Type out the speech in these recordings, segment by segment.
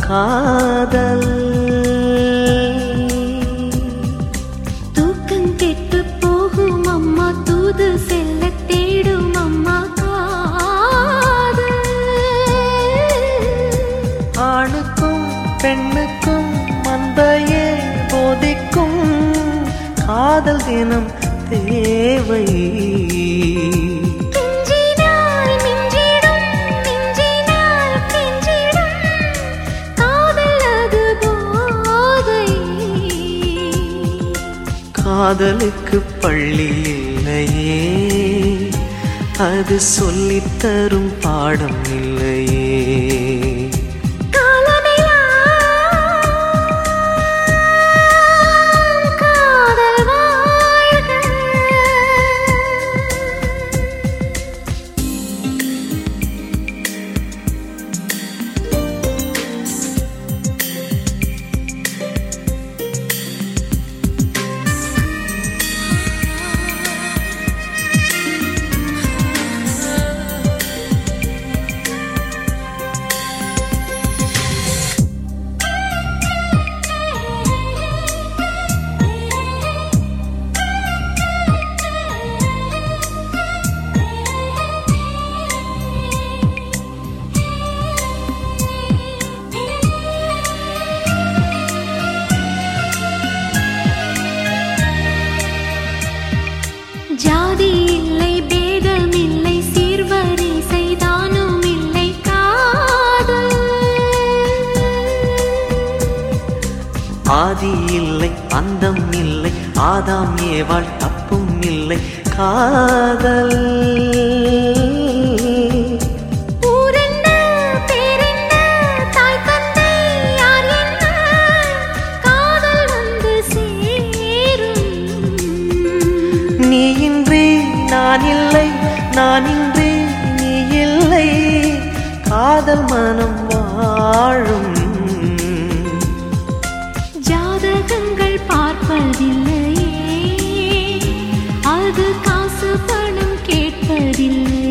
காதல். தூக்கம் கெட்டு போகும் அம்மா தூது செல்ல தேடும் அம்மா காதல். ஆணுக்கும் பெண்ணுக்கும் மந்தையே போதிக்கும். காதல் தினம் தேவை. காதலுக்கு பள்ளி இல்லையே. அது சொல்லித்தரும் பாடம் இல்லையே. ஆதி இல்லை அந்தம் இல்லை ஆதாம் ஏவாள் தப்பும் இல்லை காதல் ஊரென்ன, பேரென்ன, தாய் தந்தை யார் என்ன? காதல் வந்து சேரும். நீ இன்றி நான் இல்லை நான் இன்றி நீ இல்லை காதல் அது காசு பணம் கேட்பதில்லை.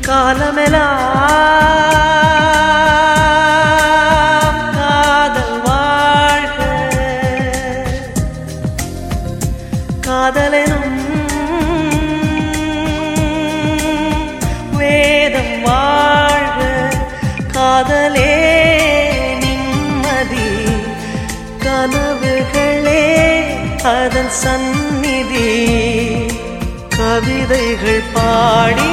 காலமெல்லாம் அதன் சந்நிதி கவிதைகள் பாடி